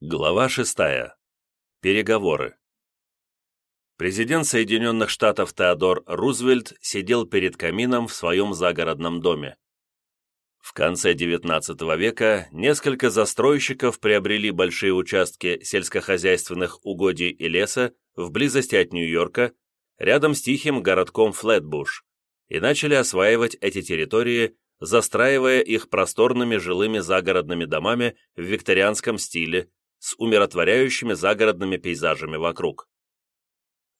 Глава 6. Переговоры. Президент Соединенных Штатов Теодор Рузвельт сидел перед камином в своем загородном доме. В конце XIX века несколько застройщиков приобрели большие участки сельскохозяйственных угодий и леса в близости от Нью-Йорка, рядом с тихим городком Флетбуш, и начали осваивать эти территории, застраивая их просторными жилыми загородными домами в викторианском стиле, с умиротворяющими загородными пейзажами вокруг.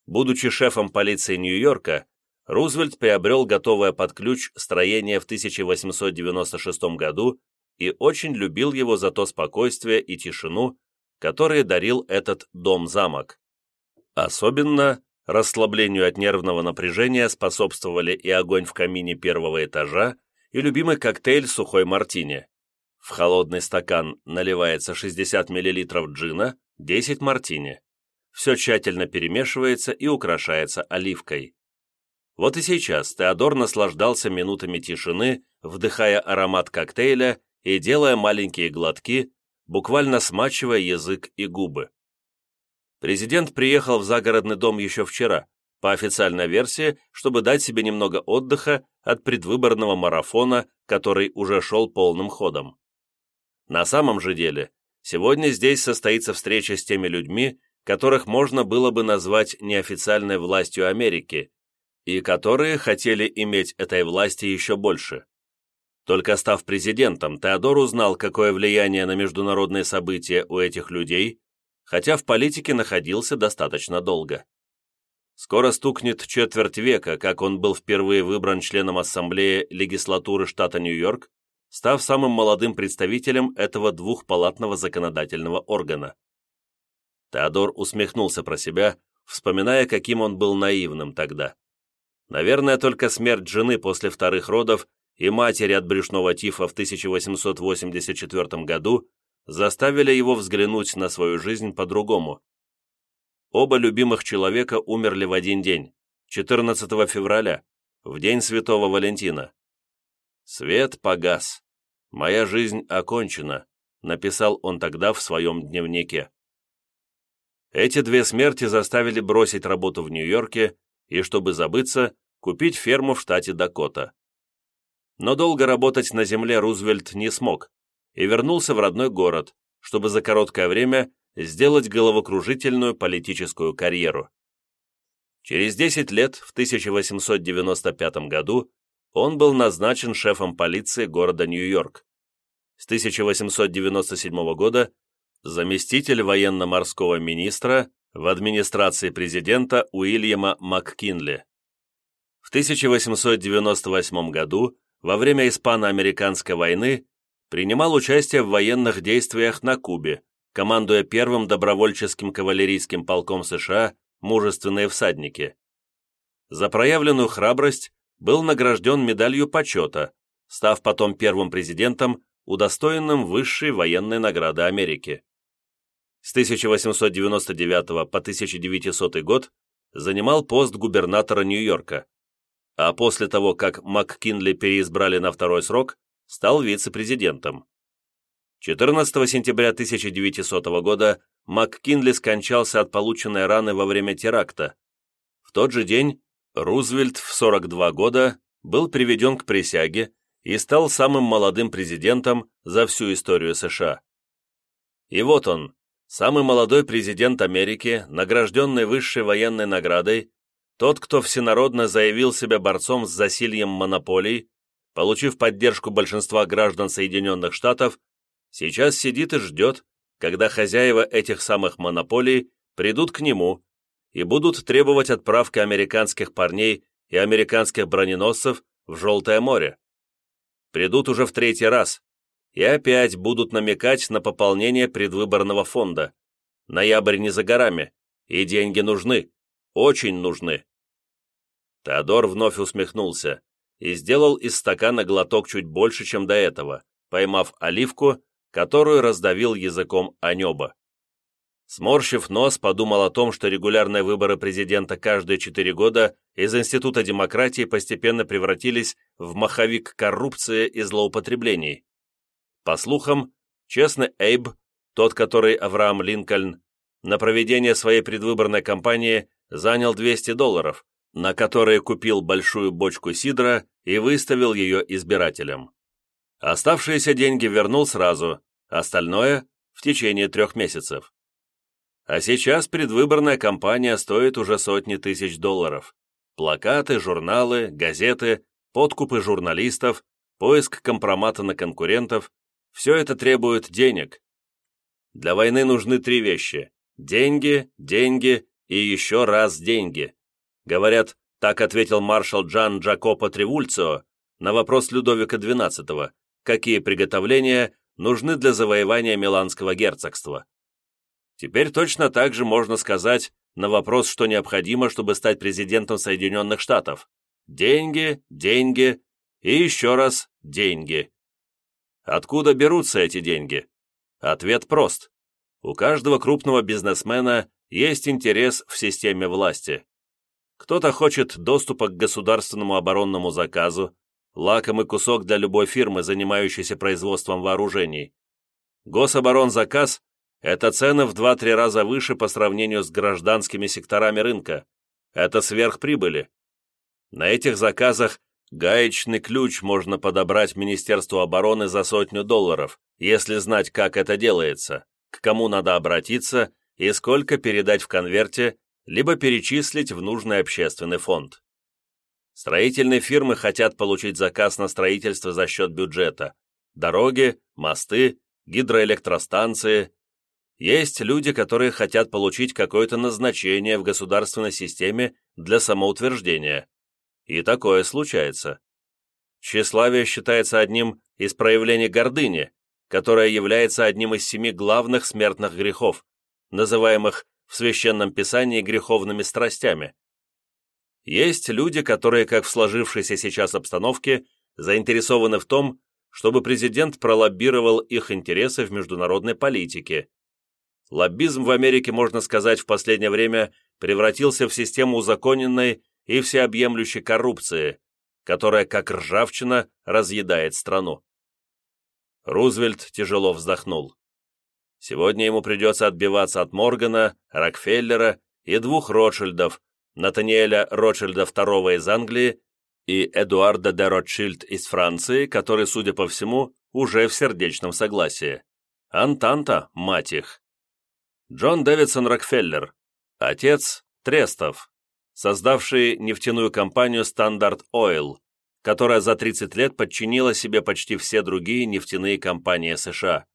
Будучи шефом полиции Нью-Йорка, Рузвельт приобрел готовое под ключ строение в 1896 году и очень любил его за то спокойствие и тишину, которые дарил этот дом-замок. Особенно расслаблению от нервного напряжения способствовали и огонь в камине первого этажа, и любимый коктейль сухой мартини. В холодный стакан наливается 60 мл джина, 10 мартини. Все тщательно перемешивается и украшается оливкой. Вот и сейчас Теодор наслаждался минутами тишины, вдыхая аромат коктейля и делая маленькие глотки, буквально смачивая язык и губы. Президент приехал в загородный дом еще вчера, по официальной версии, чтобы дать себе немного отдыха от предвыборного марафона, который уже шел полным ходом. На самом же деле, сегодня здесь состоится встреча с теми людьми, которых можно было бы назвать неофициальной властью Америки, и которые хотели иметь этой власти еще больше. Только став президентом, Теодор узнал, какое влияние на международные события у этих людей, хотя в политике находился достаточно долго. Скоро стукнет четверть века, как он был впервые выбран членом Ассамблеи легислатуры штата Нью-Йорк, став самым молодым представителем этого двухпалатного законодательного органа. Теодор усмехнулся про себя, вспоминая, каким он был наивным тогда. Наверное, только смерть жены после вторых родов и матери от брюшного тифа в 1884 году заставили его взглянуть на свою жизнь по-другому. Оба любимых человека умерли в один день, 14 февраля, в день Святого Валентина. «Свет погас. Моя жизнь окончена», написал он тогда в своем дневнике. Эти две смерти заставили бросить работу в Нью-Йорке и, чтобы забыться, купить ферму в штате Дакота. Но долго работать на земле Рузвельт не смог и вернулся в родной город, чтобы за короткое время сделать головокружительную политическую карьеру. Через 10 лет, в 1895 году, он был назначен шефом полиции города Нью-Йорк. С 1897 года заместитель военно-морского министра в администрации президента Уильяма МакКинли. В 1898 году, во время Испано-Американской войны, принимал участие в военных действиях на Кубе, командуя первым добровольческим кавалерийским полком США «Мужественные всадники». За проявленную храбрость был награжден медалью почета, став потом первым президентом, удостоенным высшей военной награды Америки. С 1899 по 1900 год занимал пост губернатора Нью-Йорка, а после того, как МакКинли переизбрали на второй срок, стал вице-президентом. 14 сентября 1900 года МакКинли скончался от полученной раны во время теракта. В тот же день Рузвельт в 42 года был приведен к присяге и стал самым молодым президентом за всю историю США. И вот он, самый молодой президент Америки, награжденный высшей военной наградой, тот, кто всенародно заявил себя борцом с засильем монополий, получив поддержку большинства граждан Соединенных Штатов, сейчас сидит и ждет, когда хозяева этих самых монополий придут к нему и будут требовать отправки американских парней и американских броненосцев в Желтое море. Придут уже в третий раз и опять будут намекать на пополнение предвыборного фонда. Ноябрь не за горами, и деньги нужны, очень нужны. Теодор вновь усмехнулся и сделал из стакана глоток чуть больше, чем до этого, поймав оливку, которую раздавил языком о небо. Сморщив нос, подумал о том, что регулярные выборы президента каждые четыре года из Института демократии постепенно превратились в маховик коррупции и злоупотреблений. По слухам, честный Эйб, тот, который Авраам Линкольн, на проведение своей предвыборной кампании занял 200 долларов, на которые купил большую бочку сидра и выставил ее избирателям. Оставшиеся деньги вернул сразу, остальное – в течение трех месяцев. А сейчас предвыборная кампания стоит уже сотни тысяч долларов. Плакаты, журналы, газеты, подкупы журналистов, поиск компромата на конкурентов – все это требует денег. Для войны нужны три вещи – деньги, деньги и еще раз деньги. Говорят, так ответил маршал Джан Джакопо Тревульцио на вопрос Людовика XII, какие приготовления нужны для завоевания Миланского герцогства. Теперь точно так же можно сказать на вопрос, что необходимо, чтобы стать президентом Соединенных Штатов. Деньги, деньги и еще раз деньги. Откуда берутся эти деньги? Ответ прост. У каждого крупного бизнесмена есть интерес в системе власти. Кто-то хочет доступа к государственному оборонному заказу, лакомый кусок для любой фирмы, занимающейся производством вооружений. Гособоронзаказ – это цены в 2-3 раза выше по сравнению с гражданскими секторами рынка. Это сверхприбыли. На этих заказах гаечный ключ можно подобрать Министерству обороны за сотню долларов, если знать, как это делается, к кому надо обратиться и сколько передать в конверте, либо перечислить в нужный общественный фонд. Строительные фирмы хотят получить заказ на строительство за счет бюджета. Дороги, мосты, гидроэлектростанции. Есть люди, которые хотят получить какое-то назначение в государственной системе для самоутверждения. И такое случается. Тщеславие считается одним из проявлений гордыни, которая является одним из семи главных смертных грехов, называемых в Священном Писании греховными страстями. Есть люди, которые, как в сложившейся сейчас обстановке, заинтересованы в том, чтобы президент пролоббировал их интересы в международной политике. Лоббизм в Америке, можно сказать, в последнее время превратился в систему узаконенной и всеобъемлющей коррупции, которая, как ржавчина, разъедает страну. Рузвельт тяжело вздохнул. Сегодня ему придется отбиваться от Моргана, Рокфеллера и двух Ротшильдов, Натаниэля Ротшильда II из Англии и Эдуарда де Ротшильд из Франции, который, судя по всему, уже в сердечном согласии. Антанта, мать их. Джон Дэвидсон Рокфеллер, отец Трестов, создавший нефтяную компанию Standard Oil, которая за 30 лет подчинила себе почти все другие нефтяные компании США.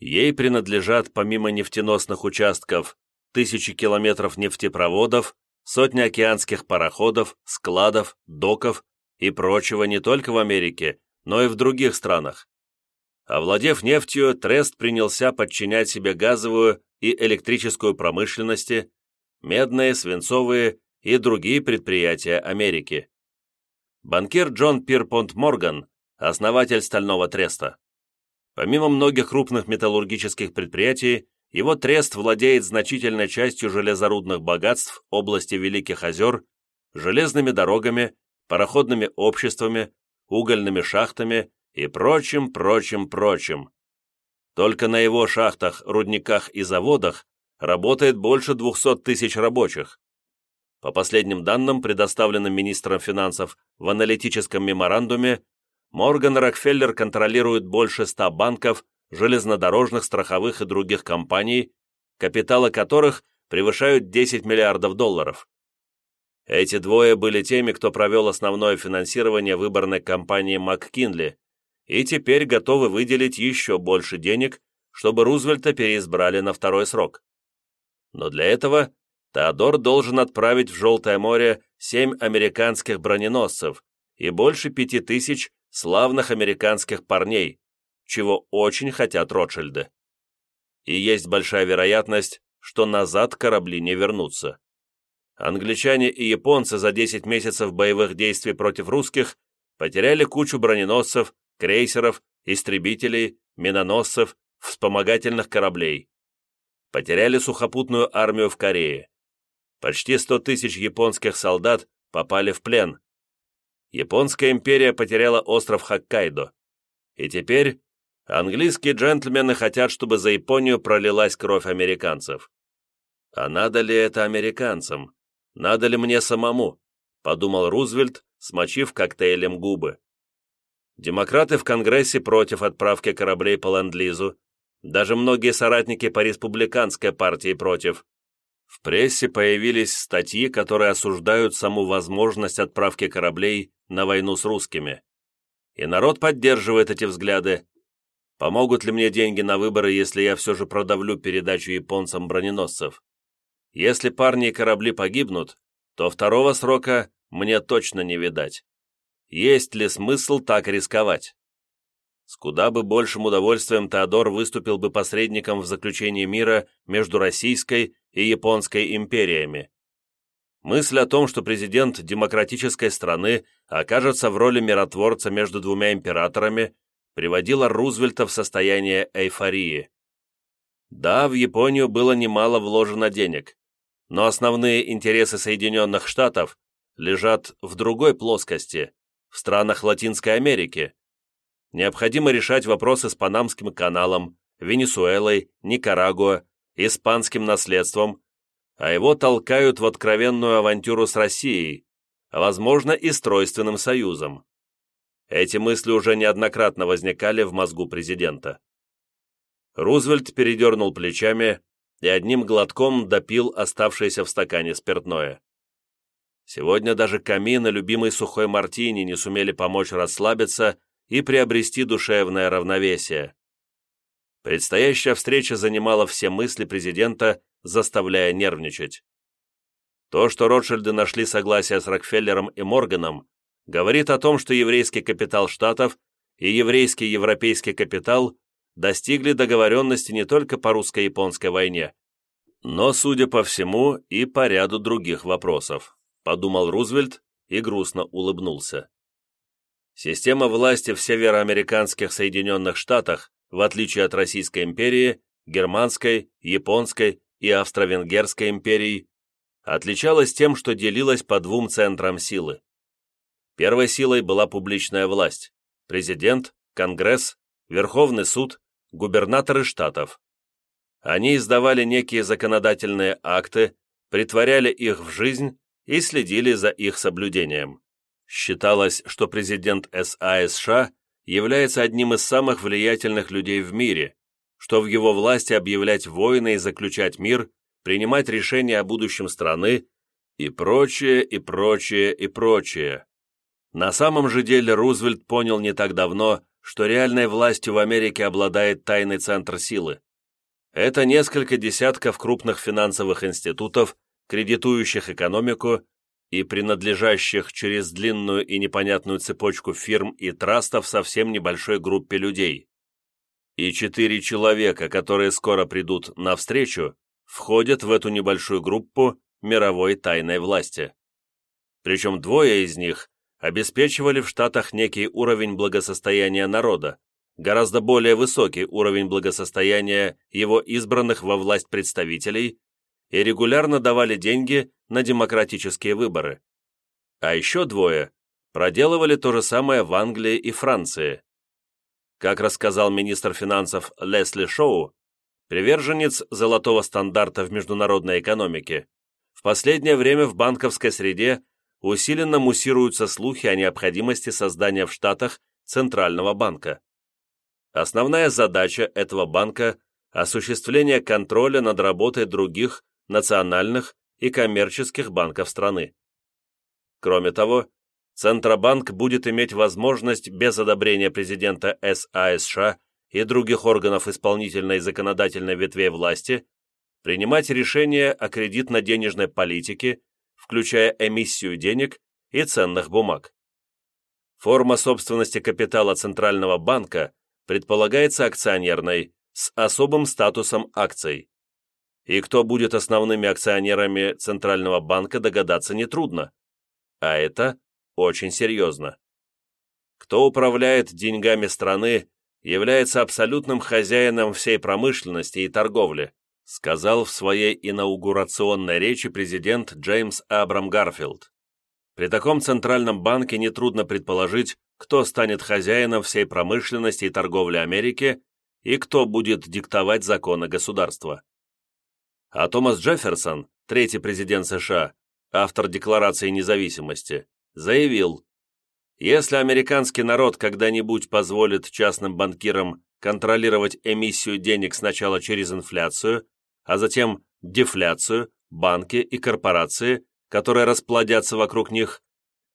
Ей принадлежат, помимо нефтеносных участков, тысячи километров нефтепроводов, сотни океанских пароходов, складов, доков и прочего не только в Америке, но и в других странах. Овладев нефтью, Трест принялся подчинять себе газовую и электрическую промышленности, медные, свинцовые и другие предприятия Америки. Банкир Джон Пирпонт Морган, основатель Стального Треста. Помимо многих крупных металлургических предприятий, его трест владеет значительной частью железорудных богатств области Великих озер, железными дорогами, пароходными обществами, угольными шахтами и прочим, прочим, прочим. Только на его шахтах, рудниках и заводах работает больше 200 тысяч рабочих. По последним данным, предоставленным министром финансов в аналитическом меморандуме, Морган Рокфеллер контролирует больше 100 банков, железнодорожных, страховых и других компаний, капиталы которых превышают 10 миллиардов долларов. Эти двое были теми, кто провел основное финансирование выборной кампании МакКинли, и теперь готовы выделить еще больше денег, чтобы Рузвельта переизбрали на второй срок. Но для этого Теодор должен отправить в Желтое море семь американских броненосцев и больше пяти тысяч славных американских парней, чего очень хотят Ротшильды. И есть большая вероятность, что назад корабли не вернутся. Англичане и японцы за 10 месяцев боевых действий против русских потеряли кучу броненосцев, крейсеров, истребителей, миноносцев, вспомогательных кораблей. Потеряли сухопутную армию в Корее. Почти 100 тысяч японских солдат попали в плен. Японская империя потеряла остров Хоккайдо. И теперь Английские джентльмены хотят, чтобы за Японию пролилась кровь американцев. А надо ли это американцам? Надо ли мне самому? Подумал Рузвельт, смочив коктейлем губы. Демократы в Конгрессе против отправки кораблей по Ленд-Лизу. Даже многие соратники по республиканской партии против. В прессе появились статьи, которые осуждают саму возможность отправки кораблей на войну с русскими. И народ поддерживает эти взгляды, Помогут ли мне деньги на выборы, если я все же продавлю передачу японцам броненосцев? Если парни и корабли погибнут, то второго срока мне точно не видать. Есть ли смысл так рисковать? С куда бы большим удовольствием Теодор выступил бы посредником в заключении мира между Российской и Японской империями. Мысль о том, что президент демократической страны окажется в роли миротворца между двумя императорами, приводила Рузвельта в состояние эйфории. Да, в Японию было немало вложено денег, но основные интересы Соединенных Штатов лежат в другой плоскости, в странах Латинской Америки. Необходимо решать вопросы с Панамским каналом, Венесуэлой, Никарагуа, испанским наследством, а его толкают в откровенную авантюру с Россией, возможно и с Тройственным Союзом. Эти мысли уже неоднократно возникали в мозгу президента. Рузвельт передернул плечами и одним глотком допил оставшееся в стакане спиртное. Сегодня даже камин и любимый сухой мартини не сумели помочь расслабиться и приобрести душевное равновесие. Предстоящая встреча занимала все мысли президента, заставляя нервничать. То, что Ротшильды нашли согласие с Рокфеллером и Морганом, говорит о том, что еврейский капитал Штатов и еврейский европейский капитал достигли договоренности не только по русско-японской войне, но, судя по всему, и по ряду других вопросов, подумал Рузвельт и грустно улыбнулся. Система власти в североамериканских Соединенных Штатах, в отличие от Российской империи, Германской, Японской и Австро-Венгерской империй, отличалась тем, что делилась по двум центрам силы. Первой силой была публичная власть – президент, Конгресс, Верховный суд, губернаторы штатов. Они издавали некие законодательные акты, притворяли их в жизнь и следили за их соблюдением. Считалось, что президент САСШ является одним из самых влиятельных людей в мире, что в его власти объявлять войны и заключать мир, принимать решения о будущем страны и прочее, и прочее, и прочее. На самом же деле Рузвельт понял не так давно, что реальной властью в Америке обладает тайный центр силы. Это несколько десятков крупных финансовых институтов, кредитующих экономику и принадлежащих через длинную и непонятную цепочку фирм и трастов совсем небольшой группе людей. И четыре человека, которые скоро придут навстречу, входят в эту небольшую группу мировой тайной власти. Причем двое из них обеспечивали в Штатах некий уровень благосостояния народа, гораздо более высокий уровень благосостояния его избранных во власть представителей и регулярно давали деньги на демократические выборы. А еще двое проделывали то же самое в Англии и Франции. Как рассказал министр финансов Лесли Шоу, приверженец золотого стандарта в международной экономике, в последнее время в банковской среде усиленно муссируются слухи о необходимости создания в Штатах Центрального банка. Основная задача этого банка – осуществление контроля над работой других национальных и коммерческих банков страны. Кроме того, Центробанк будет иметь возможность без одобрения президента САСШ и других органов исполнительной и законодательной ветвей власти принимать решения о кредитно-денежной политике включая эмиссию денег и ценных бумаг. Форма собственности капитала Центрального банка предполагается акционерной с особым статусом акций. И кто будет основными акционерами Центрального банка, догадаться нетрудно. А это очень серьезно. Кто управляет деньгами страны, является абсолютным хозяином всей промышленности и торговли сказал в своей инаугурационной речи президент Джеймс Абрам Гарфилд. При таком центральном банке нетрудно предположить, кто станет хозяином всей промышленности и торговли Америки и кто будет диктовать законы государства. А Томас Джефферсон, третий президент США, автор Декларации независимости, заявил, если американский народ когда-нибудь позволит частным банкирам контролировать эмиссию денег сначала через инфляцию, а затем дефляцию, банки и корпорации, которые расплодятся вокруг них,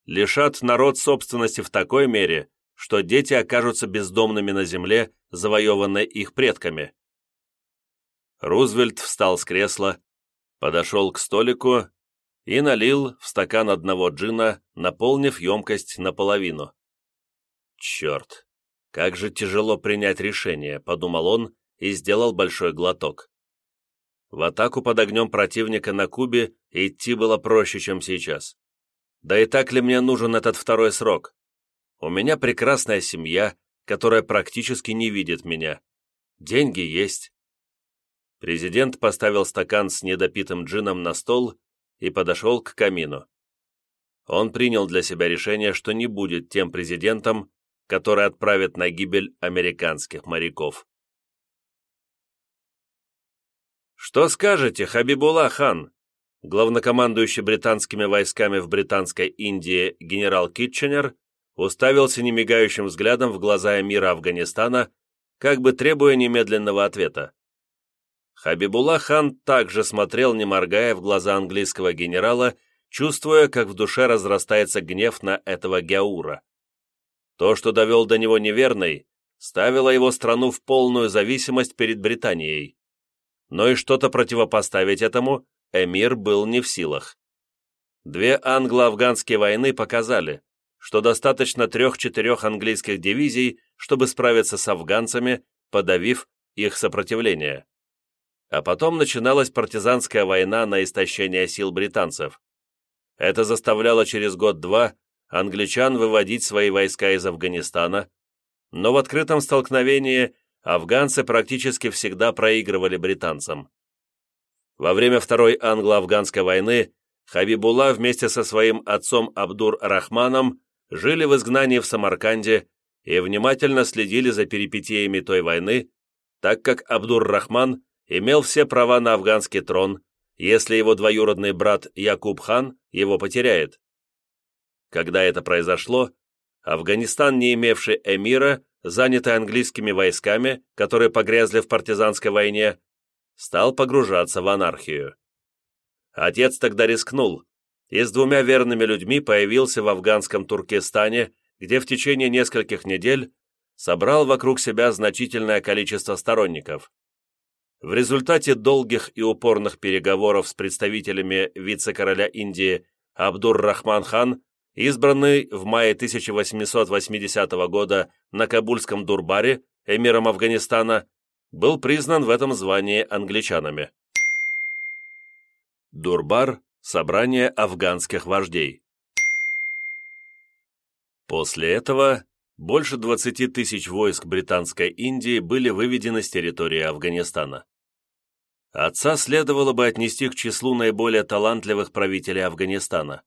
лишат народ собственности в такой мере, что дети окажутся бездомными на земле, завоеванной их предками. Рузвельт встал с кресла, подошел к столику и налил в стакан одного джина, наполнив емкость наполовину. «Черт, как же тяжело принять решение», — подумал он и сделал большой глоток. В атаку под огнем противника на Кубе идти было проще, чем сейчас. Да и так ли мне нужен этот второй срок? У меня прекрасная семья, которая практически не видит меня. Деньги есть. Президент поставил стакан с недопитым джином на стол и подошел к камину. Он принял для себя решение, что не будет тем президентом, который отправит на гибель американских моряков. «Что скажете, Хабибулла хан?» Главнокомандующий британскими войсками в Британской Индии генерал Китченер уставился немигающим взглядом в глаза эмира Афганистана, как бы требуя немедленного ответа. Хабибулла хан также смотрел, не моргая, в глаза английского генерала, чувствуя, как в душе разрастается гнев на этого Гяура. То, что довел до него неверный, ставило его страну в полную зависимость перед Британией. Но и что-то противопоставить этому эмир был не в силах. Две англо-афганские войны показали, что достаточно трех-четырех английских дивизий, чтобы справиться с афганцами, подавив их сопротивление. А потом начиналась партизанская война на истощение сил британцев. Это заставляло через год-два англичан выводить свои войска из Афганистана, но в открытом столкновении афганцы практически всегда проигрывали британцам. Во время Второй англо-афганской войны Хабибулла вместе со своим отцом Абдур-Рахманом жили в изгнании в Самарканде и внимательно следили за перипетиями той войны, так как Абдур-Рахман имел все права на афганский трон, если его двоюродный брат Якуб хан его потеряет. Когда это произошло, Афганистан, не имевший эмира, занятый английскими войсками, которые погрязли в партизанской войне, стал погружаться в анархию. Отец тогда рискнул и с двумя верными людьми появился в афганском Туркестане, где в течение нескольких недель собрал вокруг себя значительное количество сторонников. В результате долгих и упорных переговоров с представителями вице-короля Индии Абдур-Рахман хан, избранный в мае 1880 года на Кабульском Дурбаре эмиром Афганистана, был признан в этом звании англичанами. Дурбар – собрание афганских вождей. После этого больше 20 тысяч войск Британской Индии были выведены с территории Афганистана. Отца следовало бы отнести к числу наиболее талантливых правителей Афганистана.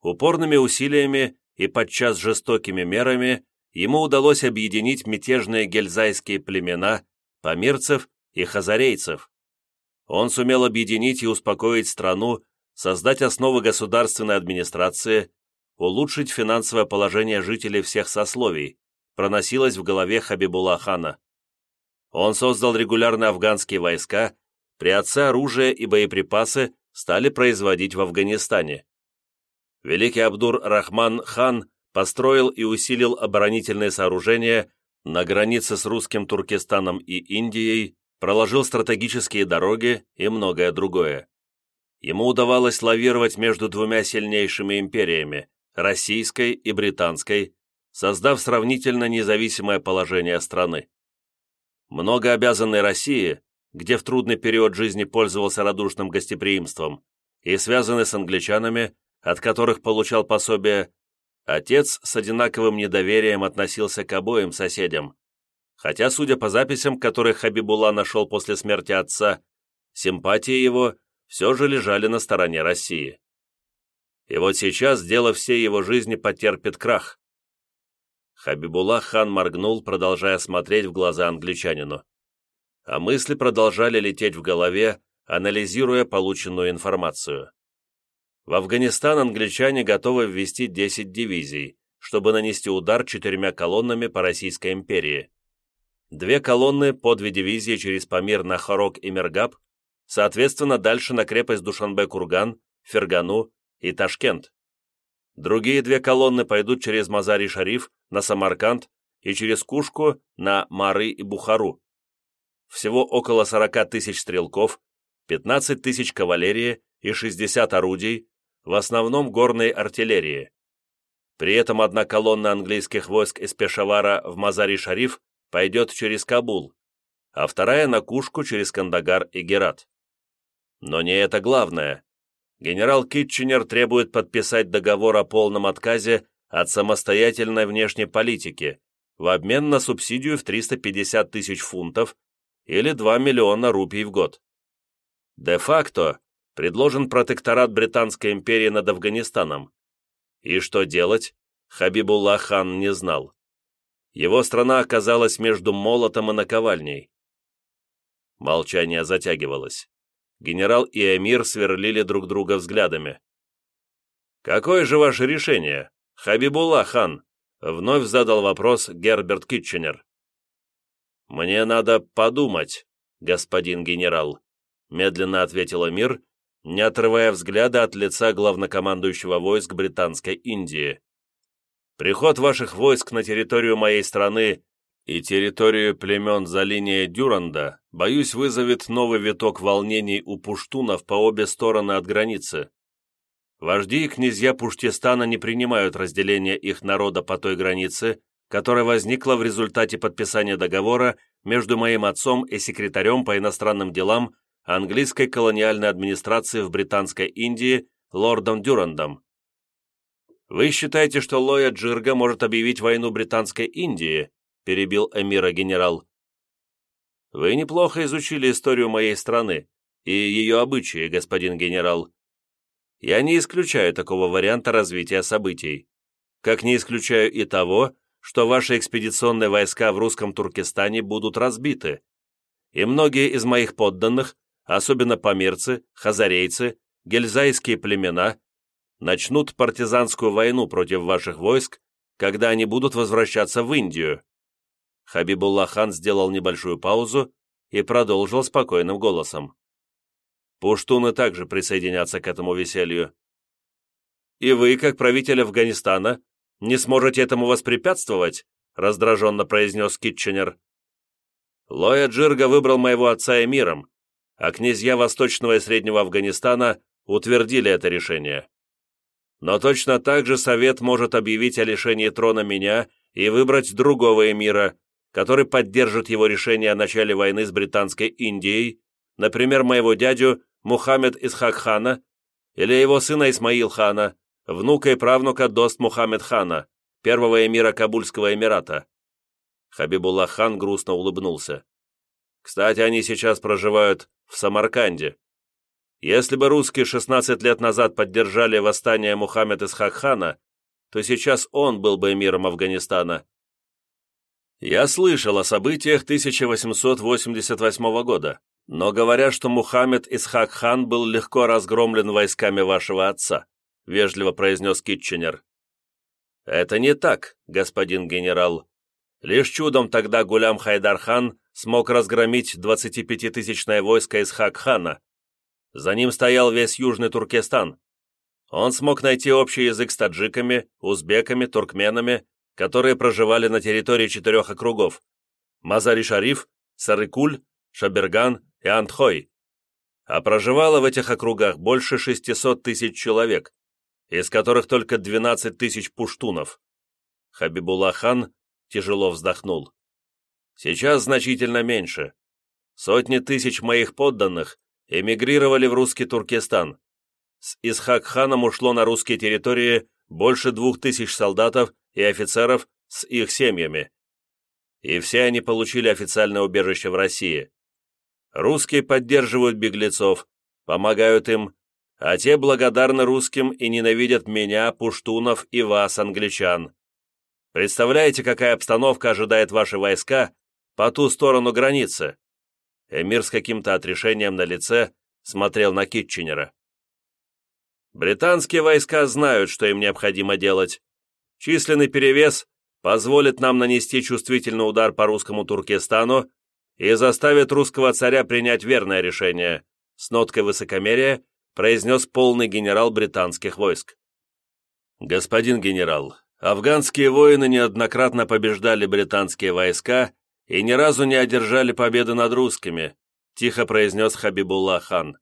Упорными усилиями и подчас жестокими мерами ему удалось объединить мятежные гельзайские племена, памирцев и хазарейцев. Он сумел объединить и успокоить страну, создать основы государственной администрации, улучшить финансовое положение жителей всех сословий, проносилось в голове Хабибулла хана. Он создал регулярные афганские войска, при отце оружие и боеприпасы стали производить в Афганистане. Великий Абдур-Рахман хан построил и усилил оборонительные сооружения на границе с русским Туркестаном и Индией, проложил стратегические дороги и многое другое. Ему удавалось лавировать между двумя сильнейшими империями – российской и британской, создав сравнительно независимое положение страны. Многообязанной России где в трудный период жизни пользовался радушным гостеприимством, и связаны с англичанами, от которых получал пособие, отец с одинаковым недоверием относился к обоим соседям. Хотя, судя по записям, которые Хабибулла нашел после смерти отца, симпатии его все же лежали на стороне России. И вот сейчас дело всей его жизни потерпит крах. Хабибулlah хан моргнул, продолжая смотреть в глаза англичанину. А мысли продолжали лететь в голове, анализируя полученную информацию. В Афганистан англичане готовы ввести 10 дивизий, чтобы нанести удар четырьмя колоннами по Российской империи. Две колонны по две дивизии через Памир на Харок и Мергаб, соответственно, дальше на крепость Душанбе-Курган, Фергану и Ташкент. Другие две колонны пойдут через Мазари-Шариф на Самарканд и через Кушку на Мары и Бухару. Всего около 40 тысяч стрелков, 15 тысяч кавалерии и 60 орудий, в основном горной артиллерии. При этом одна колонна английских войск из Пешавара в Мазари-Шариф пойдет через Кабул, а вторая на Кушку через Кандагар и Герат. Но не это главное. Генерал Китченер требует подписать договор о полном отказе от самостоятельной внешней политики в обмен на субсидию в 350 тысяч фунтов или 2 миллиона рупий в год. Де-факто предложен протекторат Британской империи над Афганистаном. И что делать, Хабибулlah хан не знал. Его страна оказалась между молотом и наковальней. Молчание затягивалось. Генерал и эмир сверлили друг друга взглядами. «Какое же ваше решение, Хабибулlah хан?» Вновь задал вопрос Герберт Китченер. «Мне надо подумать, господин генерал», медленно ответил эмир, не отрывая взгляда от лица главнокомандующего войск Британской Индии. «Приход ваших войск на территорию моей страны и территорию племен за линией Дюранда, боюсь, вызовет новый виток волнений у пуштунов по обе стороны от границы. Вожди и князья Пуштистана не принимают разделения их народа по той границе, которая возникла в результате подписания договора между моим отцом и секретарем по иностранным делам английской колониальной администрации в Британской Индии лордом Дюрандом. «Вы считаете, что Лоя Джирга может объявить войну Британской Индии?» перебил эмира генерал. «Вы неплохо изучили историю моей страны и ее обычаи, господин генерал. Я не исключаю такого варианта развития событий, как не исключаю и того, что ваши экспедиционные войска в русском Туркестане будут разбиты, и многие из моих подданных особенно памирцы, хазарейцы, гельзайские племена, начнут партизанскую войну против ваших войск, когда они будут возвращаться в Индию». Хабибулlah хан сделал небольшую паузу и продолжил спокойным голосом. Пуштуны также присоединятся к этому веселью. «И вы, как правитель Афганистана, не сможете этому воспрепятствовать?» раздраженно произнес Китченер. «Лоя Джирга выбрал моего отца эмиром, а князья Восточного и Среднего Афганистана утвердили это решение. Но точно так же Совет может объявить о лишении трона меня и выбрать другого эмира, который поддержит его решение о начале войны с Британской Индией, например, моего дядю Мухаммед Исхак хана или его сына Исмаил хана, внука и правнука Дост Мухаммед хана, первого эмира Кабульского эмирата. Хабибуллах хан грустно улыбнулся. Кстати, они сейчас проживают в Самарканде. Если бы русские 16 лет назад поддержали восстание Мухаммед Исхак-хана, то сейчас он был бы эмиром Афганистана. Я слышал о событиях 1888 года, но говорят, что Мухаммед Исхак-хан был легко разгромлен войсками вашего отца, вежливо произнес Китченер. Это не так, господин генерал. Лишь чудом тогда Гулям Хайдар-хан смог разгромить 25-тысячное войско из Хак-хана. За ним стоял весь Южный Туркестан. Он смог найти общий язык с таджиками, узбеками, туркменами, которые проживали на территории четырех округов – Мазари-Шариф, Сарыкуль, Шаберган и Антхой. А проживало в этих округах больше 600 тысяч человек, из которых только 12 тысяч пуштунов. Хабибулlah хан тяжело вздохнул. Сейчас значительно меньше. Сотни тысяч моих подданных эмигрировали в русский Туркестан. С Исхак-ханом ушло на русские территории больше двух тысяч солдатов и офицеров с их семьями. И все они получили официальное убежище в России. Русские поддерживают беглецов, помогают им, а те благодарны русским и ненавидят меня, пуштунов и вас, англичан. Представляете, какая обстановка ожидает ваши войска по ту сторону границы?» Эмир с каким-то отрешением на лице смотрел на Китченера. «Британские войска знают, что им необходимо делать. Численный перевес позволит нам нанести чувствительный удар по русскому Туркестану и заставит русского царя принять верное решение», с ноткой высокомерия произнес полный генерал британских войск. «Господин генерал, афганские воины неоднократно побеждали британские войска и ни разу не одержали победы над русскими», тихо произнес Хабибулла хан.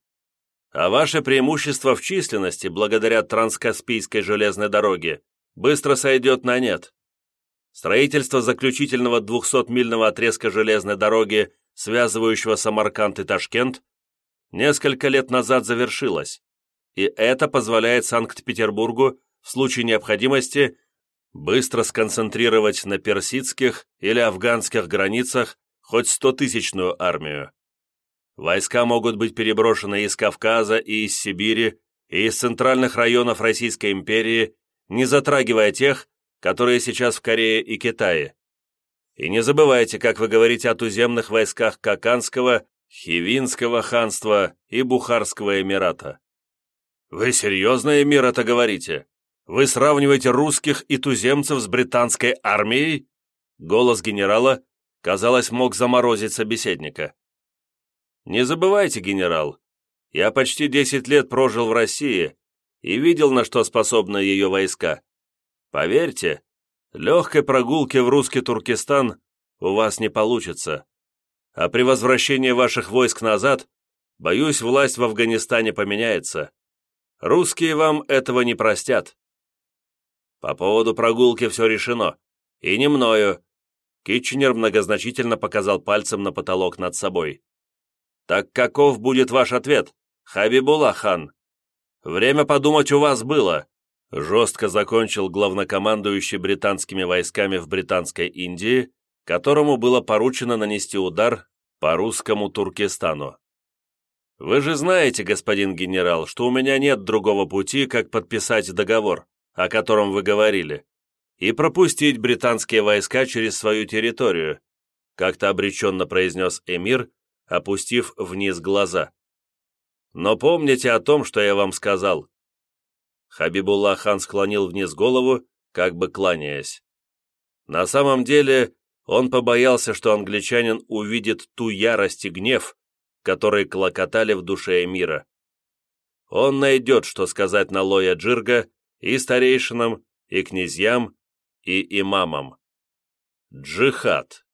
«А ваше преимущество в численности, благодаря Транскаспийской железной дороге, быстро сойдет на нет. Строительство заключительного 200-мильного отрезка железной дороги, связывающего Самарканд и Ташкент, несколько лет назад завершилось, и это позволяет Санкт-Петербургу в случае необходимости быстро сконцентрировать на персидских или афганских границах хоть стотысячную армию. Войска могут быть переброшены из Кавказа и из Сибири, и из центральных районов Российской империи, не затрагивая тех, которые сейчас в Корее и Китае. И не забывайте, как вы говорите о туземных войсках Каканского Хивинского ханства и Бухарского эмирата. Вы серьезно, эмир, это говорите? Вы сравниваете русских и туземцев с британской армией? Голос генерала, казалось, мог заморозить собеседника. Не забывайте, генерал, я почти десять лет прожил в России и видел, на что способны ее войска. Поверьте, легкой прогулки в русский Туркестан у вас не получится а при возвращении ваших войск назад, боюсь, власть в Афганистане поменяется. Русские вам этого не простят. По поводу прогулки все решено. И не мною. Китченер многозначительно показал пальцем на потолок над собой. Так каков будет ваш ответ, Хабибула хан? Время подумать у вас было. Жестко закончил главнокомандующий британскими войсками в Британской Индии, которому было поручено нанести удар по русскому Туркестану. Вы же знаете, господин генерал, что у меня нет другого пути, как подписать договор, о котором вы говорили, и пропустить британские войска через свою территорию, как-то обреченно произнес эмир, опустив вниз глаза. Но помните о том, что я вам сказал. Хабибулlah хан склонил вниз голову, как бы кланяясь. На самом деле, он побоялся, что англичанин увидит ту ярость и гнев, которые клокотали в душе эмира. Он найдет, что сказать на Лоя Джирга и старейшинам, и князьям, и имамам. Джихад.